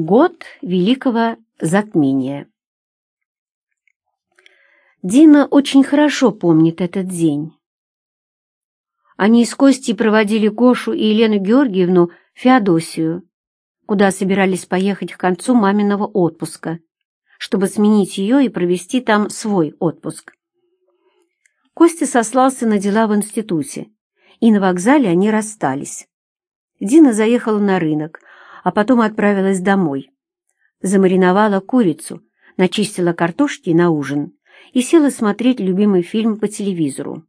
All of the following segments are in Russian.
Год великого затмения. Дина очень хорошо помнит этот день. Они с Костей проводили Гошу и Елену Георгиевну в Феодосию, куда собирались поехать к концу маминого отпуска, чтобы сменить ее и провести там свой отпуск. Костя сослался на дела в институте, и на вокзале они расстались. Дина заехала на рынок, а потом отправилась домой. Замариновала курицу, начистила картошки на ужин и села смотреть любимый фильм по телевизору.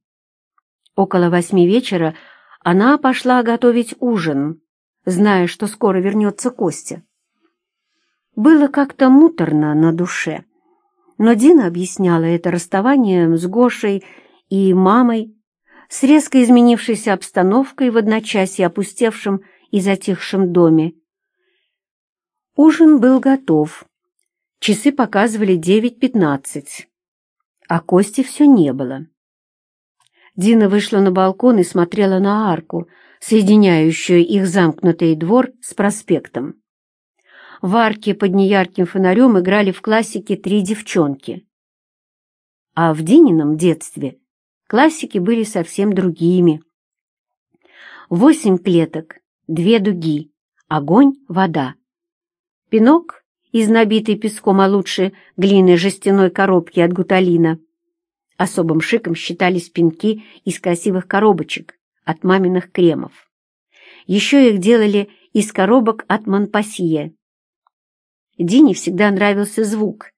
Около восьми вечера она пошла готовить ужин, зная, что скоро вернется Костя. Было как-то муторно на душе, но Дина объясняла это расставанием с Гошей и мамой, с резко изменившейся обстановкой в одночасье опустевшем и затихшем доме. Ужин был готов. Часы показывали девять пятнадцать а Кости все не было. Дина вышла на балкон и смотрела на арку, соединяющую их замкнутый двор с проспектом. В арке под неярким фонарем играли в классике три девчонки. А в Динином детстве классики были совсем другими. Восемь клеток, две дуги, огонь, вода. Пинок из набитой песком, а лучше глиной жестяной коробки от гуталина. Особым шиком считались пинки из красивых коробочек от маминых кремов. Еще их делали из коробок от Монпассье. Дине всегда нравился звук,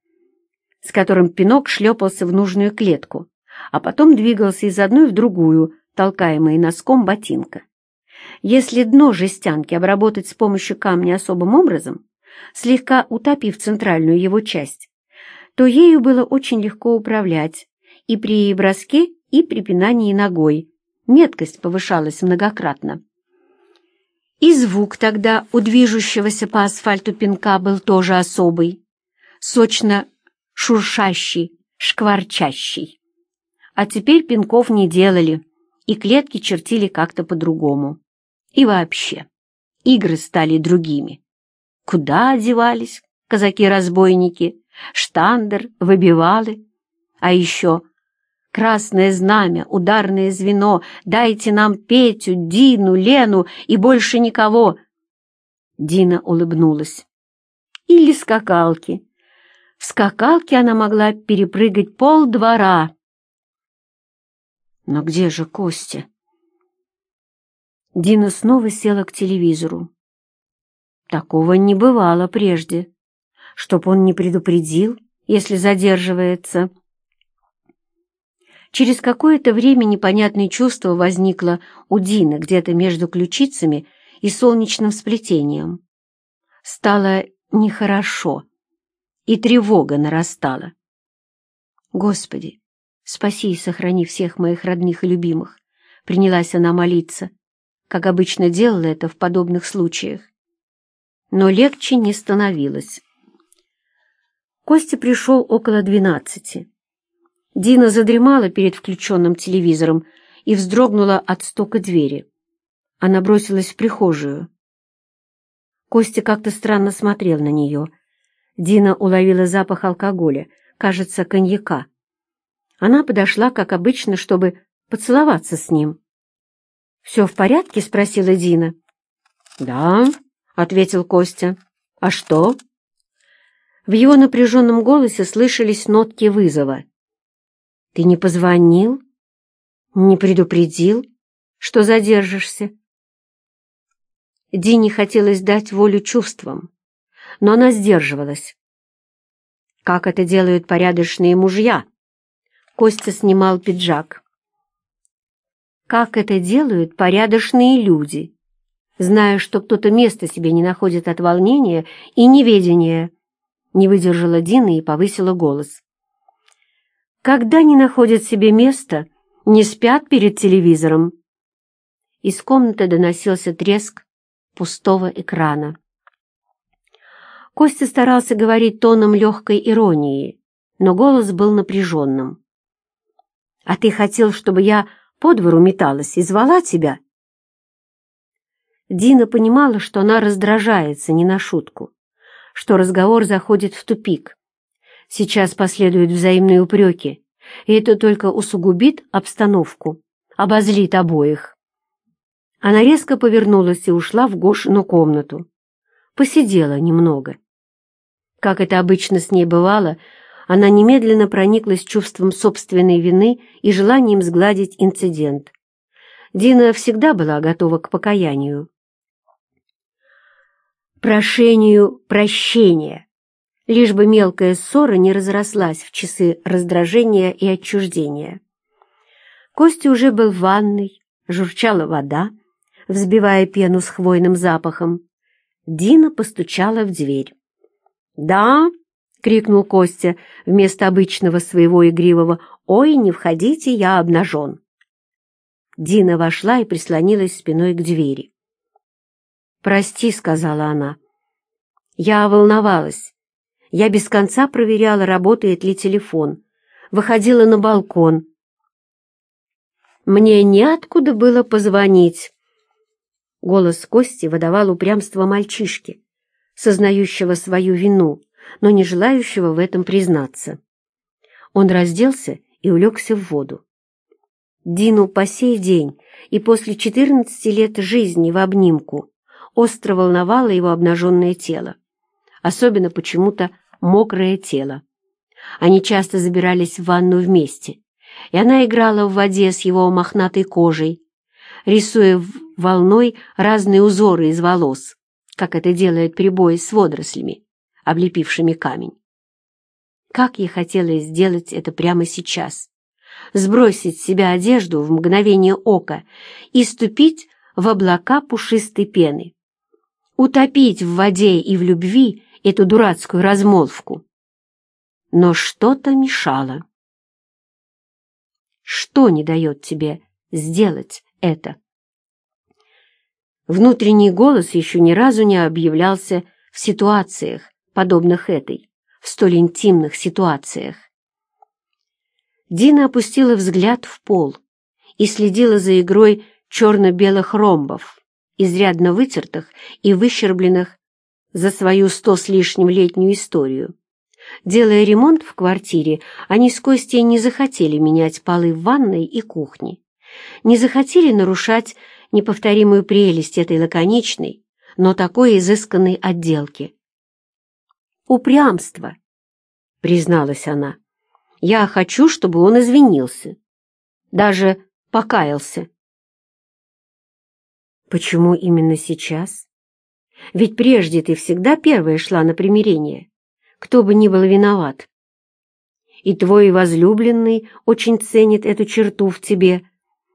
с которым пинок шлепался в нужную клетку, а потом двигался из одной в другую, толкаемый носком ботинка. Если дно жестянки обработать с помощью камня особым образом, слегка утопив центральную его часть, то ею было очень легко управлять и при броске, и при пинании ногой. Меткость повышалась многократно. И звук тогда у движущегося по асфальту пинка был тоже особый, сочно шуршащий, шкварчащий. А теперь пинков не делали, и клетки чертили как-то по-другому. И вообще, игры стали другими. Куда одевались казаки-разбойники, штандер, выбивалы? А еще красное знамя, ударное звено, дайте нам Петю, Дину, Лену и больше никого. Дина улыбнулась. Или скакалки. В скакалке она могла перепрыгать пол двора. Но где же Костя? Дина снова села к телевизору. Такого не бывало прежде, чтоб он не предупредил, если задерживается. Через какое-то время непонятное чувство возникло у Дины где-то между ключицами и солнечным сплетением. Стало нехорошо, и тревога нарастала. «Господи, спаси и сохрани всех моих родных и любимых!» Принялась она молиться, как обычно делала это в подобных случаях но легче не становилось. Костя пришел около двенадцати. Дина задремала перед включенным телевизором и вздрогнула от стука двери. Она бросилась в прихожую. Костя как-то странно смотрел на нее. Дина уловила запах алкоголя, кажется, коньяка. Она подошла, как обычно, чтобы поцеловаться с ним. «Все в порядке?» — спросила Дина. «Да», — ответил Костя. «А что?» В его напряженном голосе слышались нотки вызова. «Ты не позвонил? Не предупредил, что задержишься?» Дине хотелось дать волю чувствам, но она сдерживалась. Как это делают порядочные мужья? Костя снимал пиджак. Как это делают порядочные люди? Зная, что кто-то место себе не находит от волнения и неведения. Не выдержала Дина и повысила голос. Когда не находят себе места, не спят перед телевизором. Из комнаты доносился треск пустого экрана. Костя старался говорить тоном легкой иронии, но голос был напряженным. «А ты хотел, чтобы я по двору металась и звала тебя?» Дина понимала, что она раздражается не на шутку, что разговор заходит в тупик. Сейчас последуют взаимные упреки, и это только усугубит обстановку, обозлит обоих. Она резко повернулась и ушла в Гошину комнату. Посидела немного. Как это обычно с ней бывало, она немедленно прониклась чувством собственной вины и желанием сгладить инцидент. Дина всегда была готова к покаянию. Прошению прощения, лишь бы мелкая ссора не разрослась в часы раздражения и отчуждения. Костя уже был в ванной, журчала вода, взбивая пену с хвойным запахом. Дина постучала в дверь. «Да!» — крикнул Костя вместо обычного своего игривого «Ой, не входите, я обнажен!» Дина вошла и прислонилась спиной к двери. «Прости», — сказала она. «Я волновалась. Я без конца проверяла, работает ли телефон. Выходила на балкон. Мне неоткуда было позвонить». Голос Кости выдавал упрямство мальчишки, сознающего свою вину, но не желающего в этом признаться. Он разделся и улегся в воду. Дину по сей день и после 14 лет жизни в обнимку остро волновало его обнаженное тело, особенно почему-то мокрое тело. Они часто забирались в ванну вместе, и она играла в воде с его мохнатой кожей, рисуя волной разные узоры из волос, как это делает прибой с водорослями, облепившими камень. Как ей хотелось сделать это прямо сейчас, сбросить с себя одежду в мгновение ока и ступить в облака пушистой пены, утопить в воде и в любви эту дурацкую размолвку. Но что-то мешало. Что не дает тебе сделать это? Внутренний голос еще ни разу не объявлялся в ситуациях, подобных этой, в столь интимных ситуациях. Дина опустила взгляд в пол и следила за игрой черно-белых ромбов, изрядно вытертых и выщербленных за свою сто с лишним летнюю историю. Делая ремонт в квартире, они с Костей не захотели менять полы в ванной и кухне, не захотели нарушать неповторимую прелесть этой лаконичной, но такой изысканной отделки. «Упрямство», — призналась она. Я хочу, чтобы он извинился. Даже покаялся. Почему именно сейчас? Ведь прежде ты всегда первая шла на примирение, кто бы ни был виноват. И твой возлюбленный очень ценит эту черту в тебе.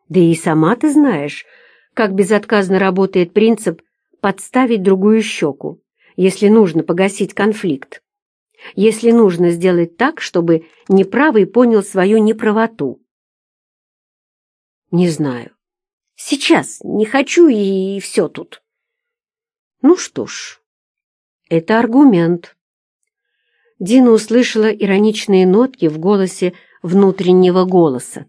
Да и сама ты знаешь, как безотказно работает принцип подставить другую щеку, если нужно погасить конфликт если нужно сделать так, чтобы неправый понял свою неправоту? Не знаю. Сейчас не хочу и все тут. Ну что ж, это аргумент. Дина услышала ироничные нотки в голосе внутреннего голоса.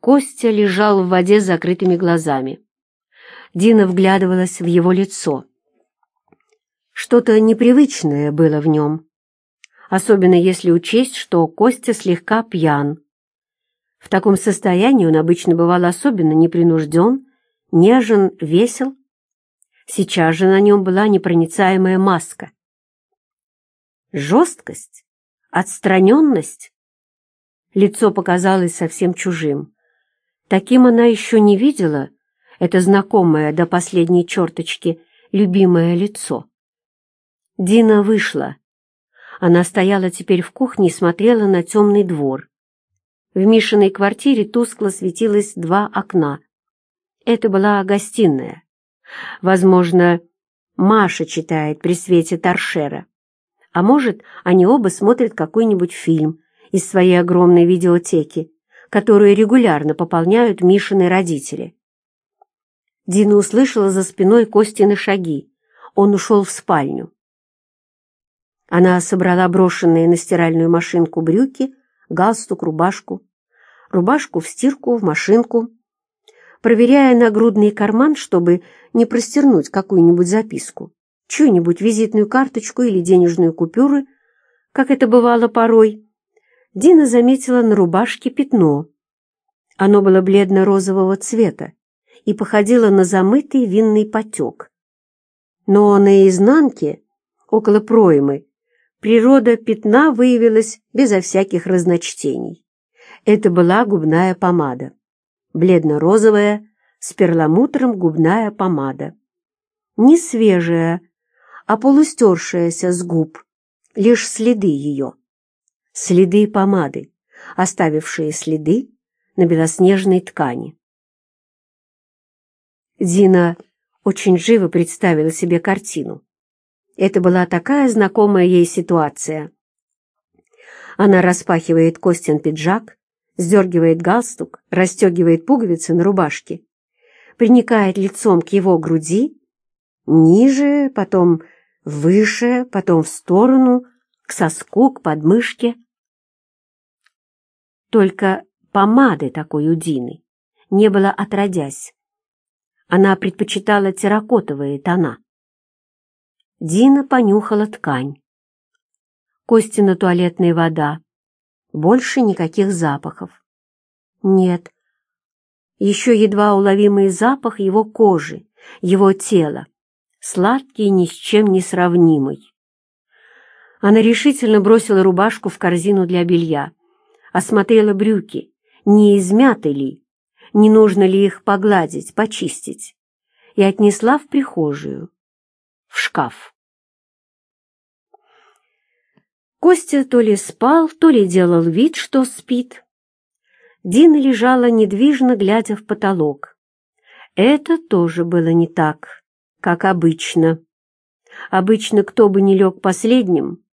Костя лежал в воде с закрытыми глазами. Дина вглядывалась в его лицо. Что-то непривычное было в нем, особенно если учесть, что Костя слегка пьян. В таком состоянии он обычно бывал особенно непринужден, нежен, весел. Сейчас же на нем была непроницаемая маска. Жесткость, отстраненность. Лицо показалось совсем чужим. Таким она еще не видела, это знакомое до последней черточки любимое лицо. Дина вышла. Она стояла теперь в кухне и смотрела на темный двор. В Мишиной квартире тускло светилось два окна. Это была гостиная. Возможно, Маша читает при свете торшера. А может, они оба смотрят какой-нибудь фильм из своей огромной видеотеки, которую регулярно пополняют Мишины родители. Дина услышала за спиной Костины шаги. Он ушел в спальню. Она собрала брошенные на стиральную машинку брюки, галстук, рубашку, рубашку в стирку, в машинку, проверяя нагрудный карман, чтобы не простернуть какую-нибудь записку. чью-нибудь визитную карточку или денежную купюры, как это бывало порой, Дина заметила на рубашке пятно. Оно было бледно-розового цвета и походило на замытый винный потек. Но на изнанке, около проймы, природа пятна выявилась безо всяких разночтений. Это была губная помада, бледно-розовая, с перламутром губная помада. Не свежая, а полустершаяся с губ, лишь следы ее. Следы помады, оставившие следы на белоснежной ткани. Дина очень живо представила себе картину. Это была такая знакомая ей ситуация. Она распахивает Костин пиджак, сдергивает галстук, расстегивает пуговицы на рубашке, приникает лицом к его груди, ниже, потом выше, потом в сторону, к соску, к подмышке. Только помады такой у Дины не было отродясь. Она предпочитала терракотовые тона. Дина понюхала ткань. Костина туалетная вода. Больше никаких запахов. Нет. Еще едва уловимый запах его кожи, его тела, сладкий и ни с чем не сравнимый. Она решительно бросила рубашку в корзину для белья, осмотрела брюки, не измяты ли, не нужно ли их погладить, почистить, и отнесла в прихожую, в шкаф. Костя то ли спал, то ли делал вид, что спит. Дина лежала недвижно, глядя в потолок. Это тоже было не так, как обычно. Обычно, кто бы ни лег последним,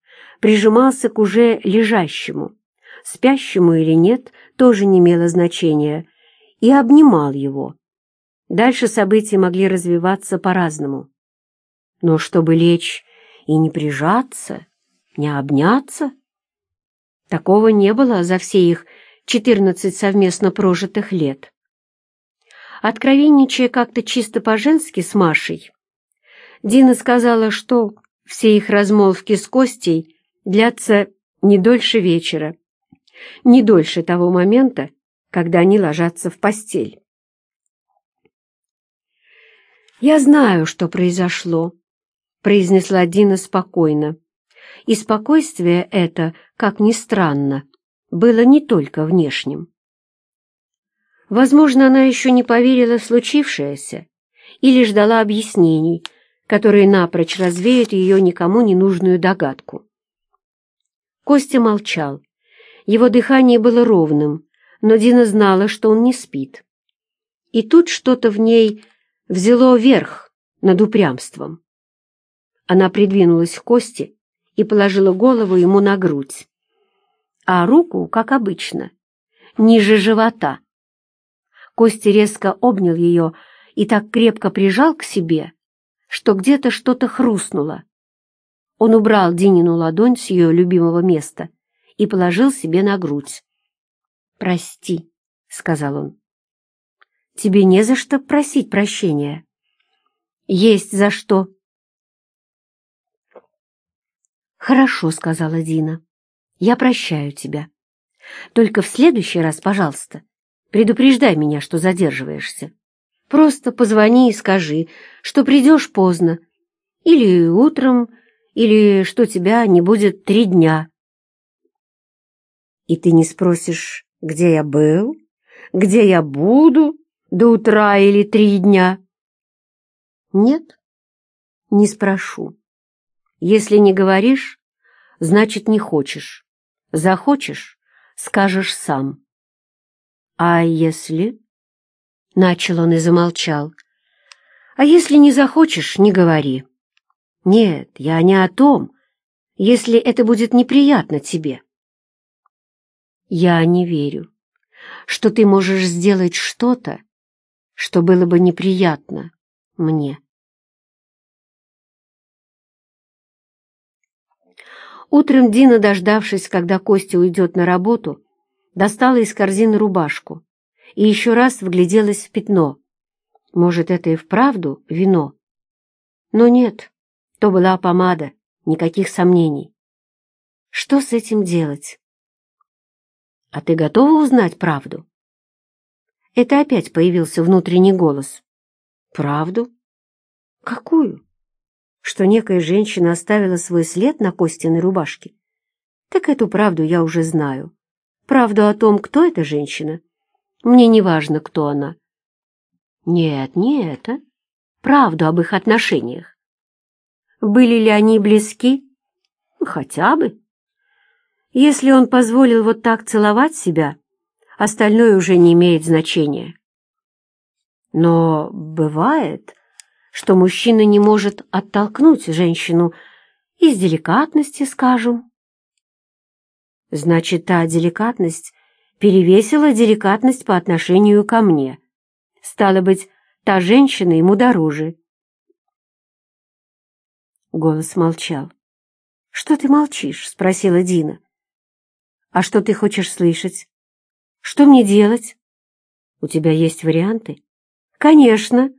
прижимался к уже лежащему, спящему или нет, тоже не имело значения, и обнимал его. Дальше события могли развиваться по-разному. Но чтобы лечь и не прижаться, не обняться? Такого не было за все их четырнадцать совместно прожитых лет. Откровенничая как-то чисто по-женски с Машей, Дина сказала, что все их размолвки с Костей длятся не дольше вечера, не дольше того момента, когда они ложатся в постель. «Я знаю, что произошло», — произнесла Дина спокойно. И спокойствие это, как ни странно, было не только внешним. Возможно, она еще не поверила в случившееся или ждала объяснений, которые напрочь развеют ее никому не нужную догадку. Костя молчал. Его дыхание было ровным, но Дина знала, что он не спит. И тут что-то в ней взяло верх над упрямством. Она придвинулась к Косте и положила голову ему на грудь, а руку, как обычно, ниже живота. Костя резко обнял ее и так крепко прижал к себе, что где-то что-то хрустнуло. Он убрал Динину ладонь с ее любимого места и положил себе на грудь. «Прости», — сказал он. «Тебе не за что просить прощения». «Есть за что», «Хорошо», — сказала Дина. «Я прощаю тебя. Только в следующий раз, пожалуйста, предупреждай меня, что задерживаешься. Просто позвони и скажи, что придешь поздно, или утром, или что тебя не будет три дня». «И ты не спросишь, где я был, где я буду до утра или три дня?» «Нет, не спрошу». Если не говоришь, значит, не хочешь. Захочешь — скажешь сам. А если... Начал он и замолчал. А если не захочешь, не говори. Нет, я не о том, если это будет неприятно тебе. Я не верю, что ты можешь сделать что-то, что было бы неприятно мне. Утром Дина, дождавшись, когда Костя уйдет на работу, достала из корзины рубашку и еще раз вгляделась в пятно. Может, это и вправду вино? Но нет, То была помада, никаких сомнений. Что с этим делать? А ты готова узнать правду? Это опять появился внутренний голос. Правду? Какую? Что некая женщина оставила свой след на Костиной рубашке? Так эту правду я уже знаю. Правду о том, кто эта женщина. Мне не важно, кто она. Нет, не это. Правду об их отношениях. Были ли они близки? Хотя бы. Если он позволил вот так целовать себя, остальное уже не имеет значения. Но бывает, что мужчина не может оттолкнуть женщину из деликатности, скажем. Значит, та деликатность перевесила деликатность по отношению ко мне. Стало быть, та женщина ему дороже. Голос молчал. «Что ты молчишь?» — спросила Дина. «А что ты хочешь слышать? Что мне делать?» «У тебя есть варианты?» «Конечно!»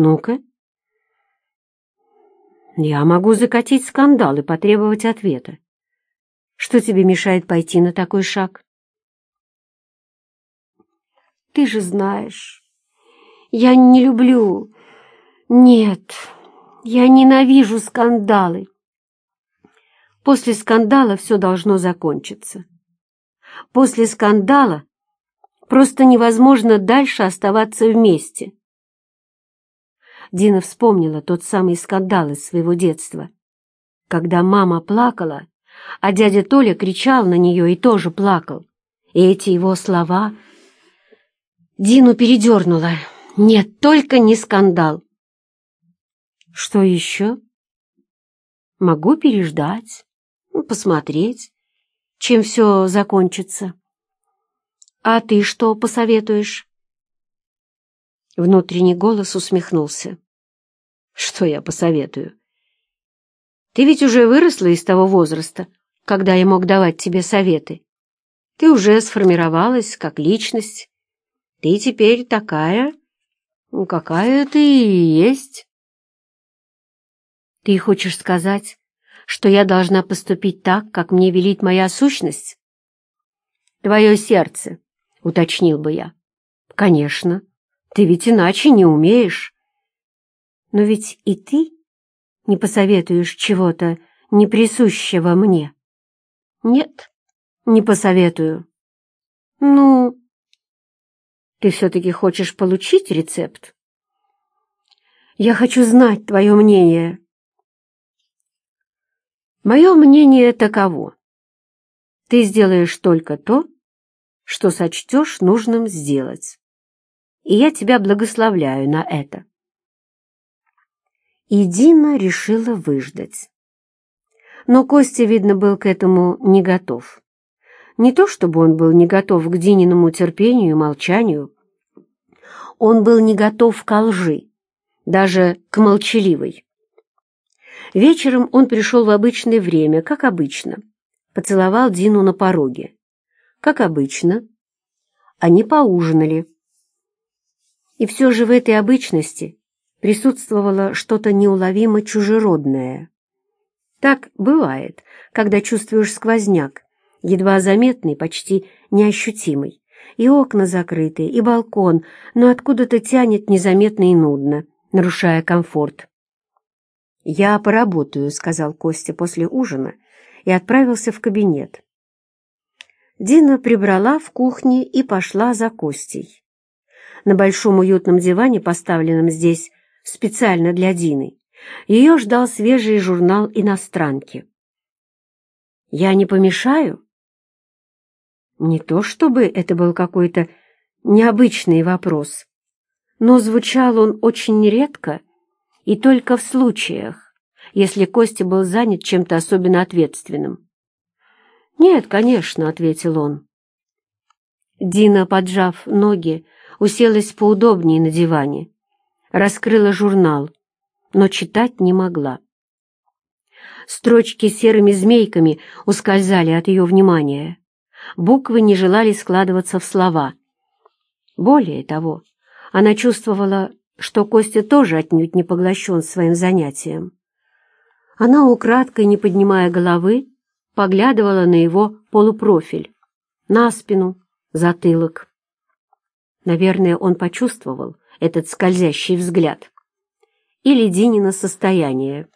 «Ну-ка!» «Я могу закатить скандал и потребовать ответа. Что тебе мешает пойти на такой шаг?» «Ты же знаешь, я не люблю... Нет, я ненавижу скандалы. После скандала все должно закончиться. После скандала просто невозможно дальше оставаться вместе. Дина вспомнила тот самый скандал из своего детства, когда мама плакала, а дядя Толя кричал на нее и тоже плакал. И эти его слова Дину передернуло. Нет, только не скандал. Что еще? Могу переждать. Ну, посмотреть, чем все закончится. А ты что посоветуешь? Внутренний голос усмехнулся. Что я посоветую? Ты ведь уже выросла из того возраста, когда я мог давать тебе советы. Ты уже сформировалась как личность. Ты теперь такая, какая ты и есть. Ты хочешь сказать, что я должна поступить так, как мне велит моя сущность? Твое сердце, — уточнил бы я. Конечно, ты ведь иначе не умеешь. Но ведь и ты не посоветуешь чего-то неприсущего мне. Нет, не посоветую. Ну, ты все-таки хочешь получить рецепт? Я хочу знать твое мнение. Мое мнение таково. Ты сделаешь только то, что сочтешь нужным сделать. И я тебя благословляю на это. И Дина решила выждать. Но Костя, видно, был к этому не готов. Не то чтобы он был не готов к Дининому терпению и молчанию. Он был не готов к лжи, даже к молчаливой. Вечером он пришел в обычное время, как обычно. Поцеловал Дину на пороге. Как обычно. Они поужинали. И все же в этой обычности присутствовало что-то неуловимо чужеродное. Так бывает, когда чувствуешь сквозняк, едва заметный, почти неощутимый. И окна закрыты, и балкон, но откуда-то тянет незаметно и нудно, нарушая комфорт. «Я поработаю», — сказал Костя после ужина и отправился в кабинет. Дина прибрала в кухне и пошла за Костей. На большом уютном диване, поставленном здесь специально для Дины, ее ждал свежий журнал иностранки. «Я не помешаю?» Не то чтобы это был какой-то необычный вопрос, но звучал он очень редко и только в случаях, если Костя был занят чем-то особенно ответственным. «Нет, конечно», — ответил он. Дина, поджав ноги, уселась поудобнее на диване, раскрыла журнал, но читать не могла. Строчки серыми змейками ускользали от ее внимания. Буквы не желали складываться в слова. Более того, она чувствовала что Костя тоже отнюдь не поглощен своим занятием. Она украдкой, не поднимая головы, поглядывала на его полупрофиль, на спину, затылок. Наверное, он почувствовал этот скользящий взгляд. Или Динина состояние.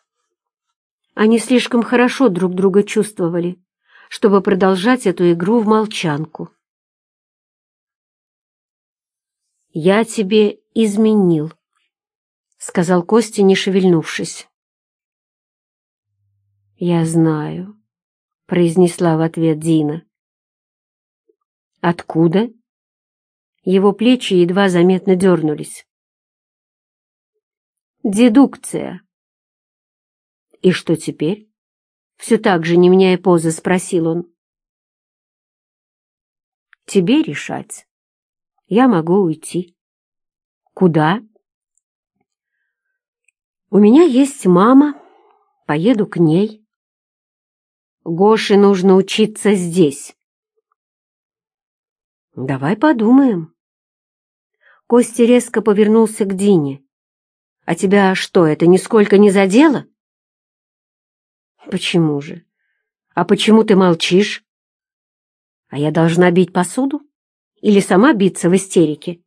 Они слишком хорошо друг друга чувствовали, чтобы продолжать эту игру в молчанку. «Я тебе изменил», — сказал Костя, не шевельнувшись. «Я знаю», — произнесла в ответ Дина. «Откуда?» Его плечи едва заметно дернулись. «Дедукция». «И что теперь?» Все так же, не меняя позы, спросил он. «Тебе решать. Я могу уйти». «Куда?» «У меня есть мама. Поеду к ней». Гоше нужно учиться здесь. Давай подумаем. Костя резко повернулся к Дине. А тебя что, это нисколько не задело? Почему же? А почему ты молчишь? А я должна бить посуду? Или сама биться в истерике?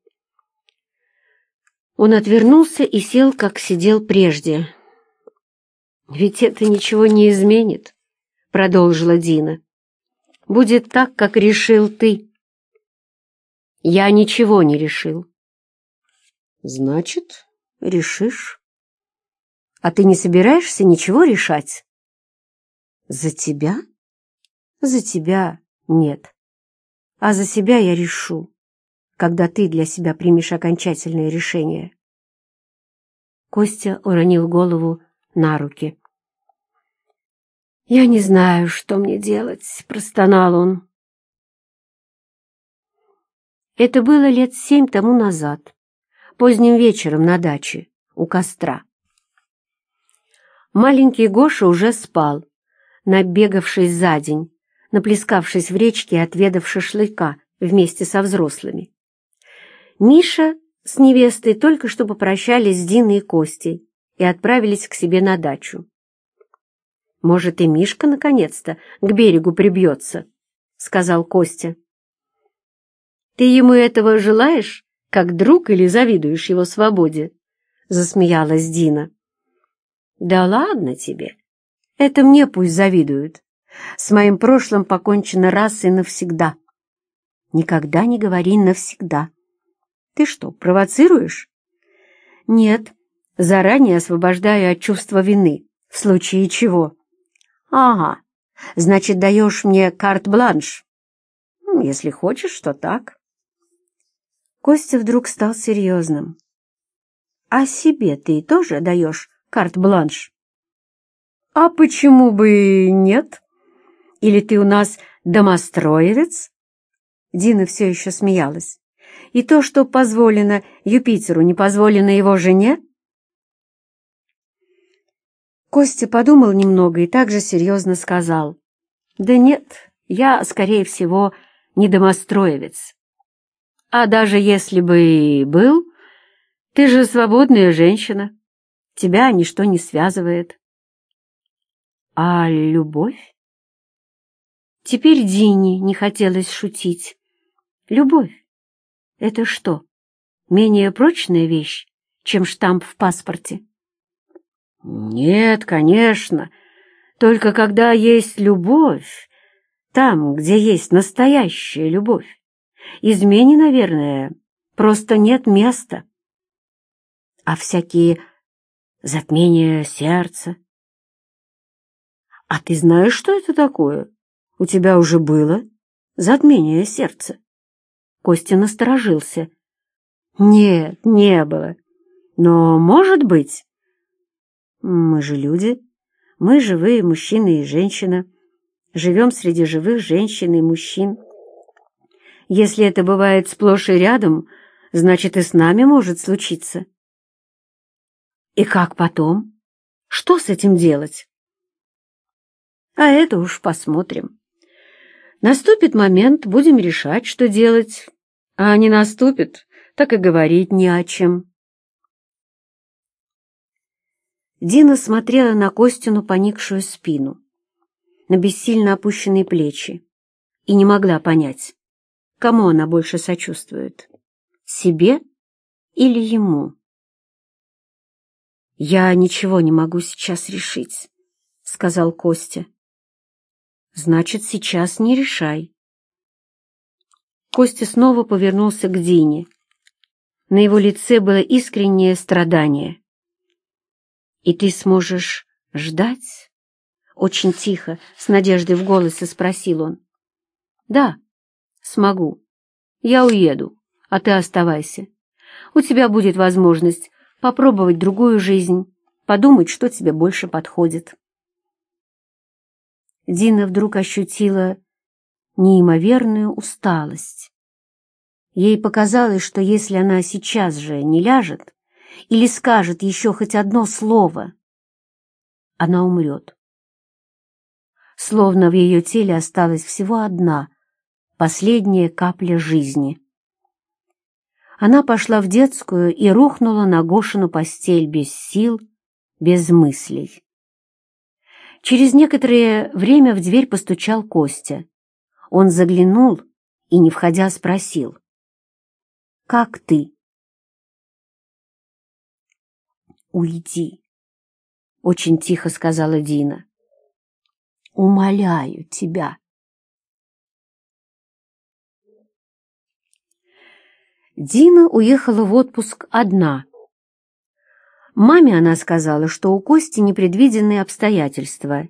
Он отвернулся и сел, как сидел прежде. Ведь это ничего не изменит продолжила Дина. «Будет так, как решил ты». «Я ничего не решил». «Значит, решишь. А ты не собираешься ничего решать?» «За тебя?» «За тебя нет. А за себя я решу, когда ты для себя примешь окончательное решение». Костя уронил голову на руки. «Я не знаю, что мне делать», — простонал он. Это было лет семь тому назад, поздним вечером на даче, у костра. Маленький Гоша уже спал, набегавшись за день, наплескавшись в речке и отведав шашлыка вместе со взрослыми. Миша с невестой только что попрощались с Диной и Костей и отправились к себе на дачу. Может, и Мишка наконец-то к берегу прибьется, — сказал Костя. Ты ему этого желаешь, как друг, или завидуешь его свободе? — засмеялась Дина. Да ладно тебе. Это мне пусть завидуют. С моим прошлым покончено раз и навсегда. Никогда не говори навсегда. Ты что, провоцируешь? Нет, заранее освобождаю от чувства вины, в случае чего. «Ага, значит, даешь мне карт-бланш?» «Если хочешь, то так». Костя вдруг стал серьезным. «А себе ты тоже даешь карт-бланш?» «А почему бы нет? Или ты у нас домостроевец?» Дина все еще смеялась. «И то, что позволено Юпитеру, не позволено его жене?» Костя подумал немного и также серьезно сказал. «Да нет, я, скорее всего, не домостроевец. А даже если бы и был, ты же свободная женщина. Тебя ничто не связывает». «А любовь?» Теперь Дине не хотелось шутить. «Любовь — это что, менее прочная вещь, чем штамп в паспорте?» Нет, конечно. Только когда есть любовь, там, где есть настоящая любовь, измене, наверное, просто нет места. А всякие затмения сердца. А ты знаешь, что это такое? У тебя уже было затмение сердца. Костя насторожился. Нет, не было. Но, может быть, мы же люди. Мы живые мужчина и женщина. Живем среди живых женщин и мужчин. Если это бывает сплошь и рядом, значит и с нами может случиться. И как потом? Что с этим делать? А это уж посмотрим. Наступит момент, будем решать, что делать. А не наступит, так и говорить не о чем. Дина смотрела на Костину поникшую спину, на бессильно опущенные плечи и не могла понять, кому она больше сочувствует — себе или ему. «Я ничего не могу сейчас решить», — сказал Костя. «Значит, сейчас не решай». Костя снова повернулся к Дине. На его лице было искреннее страдание. «И ты сможешь ждать?» Очень тихо, с надеждой в голосе спросил он. «Да, смогу. Я уеду, а ты оставайся. У тебя будет возможность попробовать другую жизнь, подумать, что тебе больше подходит». Дина вдруг ощутила неимоверную усталость. Ей показалось, что если она сейчас же не ляжет или скажет еще хоть одно слово, она умрет. Словно в ее теле осталась всего одна, последняя капля жизни. Она пошла в детскую и рухнула на Гошину постель без сил, без мыслей. Через некоторое время в дверь постучал Костя. Он заглянул и, не входя, спросил. «Как ты?» «Уйди», — очень тихо сказала Дина. «Умоляю тебя». Дина уехала в отпуск одна. Маме она сказала, что у Кости непредвиденные обстоятельства,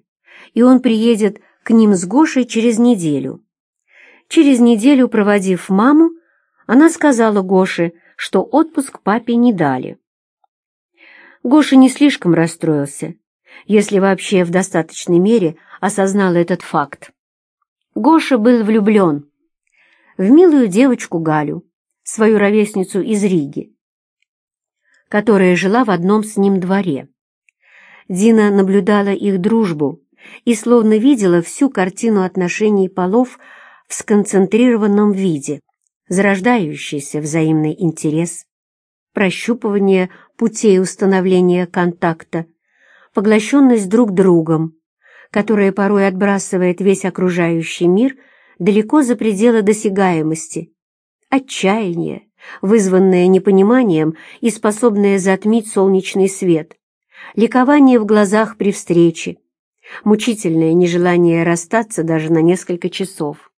и он приедет к ним с Гошей через неделю. Через неделю, проводив маму, она сказала Гоше, что отпуск папе не дали. Гоша не слишком расстроился, если вообще в достаточной мере осознал этот факт. Гоша был влюблен в милую девочку Галю, свою ровесницу из Риги, которая жила в одном с ним дворе. Дина наблюдала их дружбу и словно видела всю картину отношений полов в сконцентрированном виде, зарождающийся взаимный интерес, прощупывание путей установления контакта, поглощенность друг другом, которая порой отбрасывает весь окружающий мир далеко за пределы досягаемости отчаяние, вызванное непониманием и способное затмить солнечный свет, ликование в глазах при встрече, мучительное нежелание расстаться даже на несколько часов.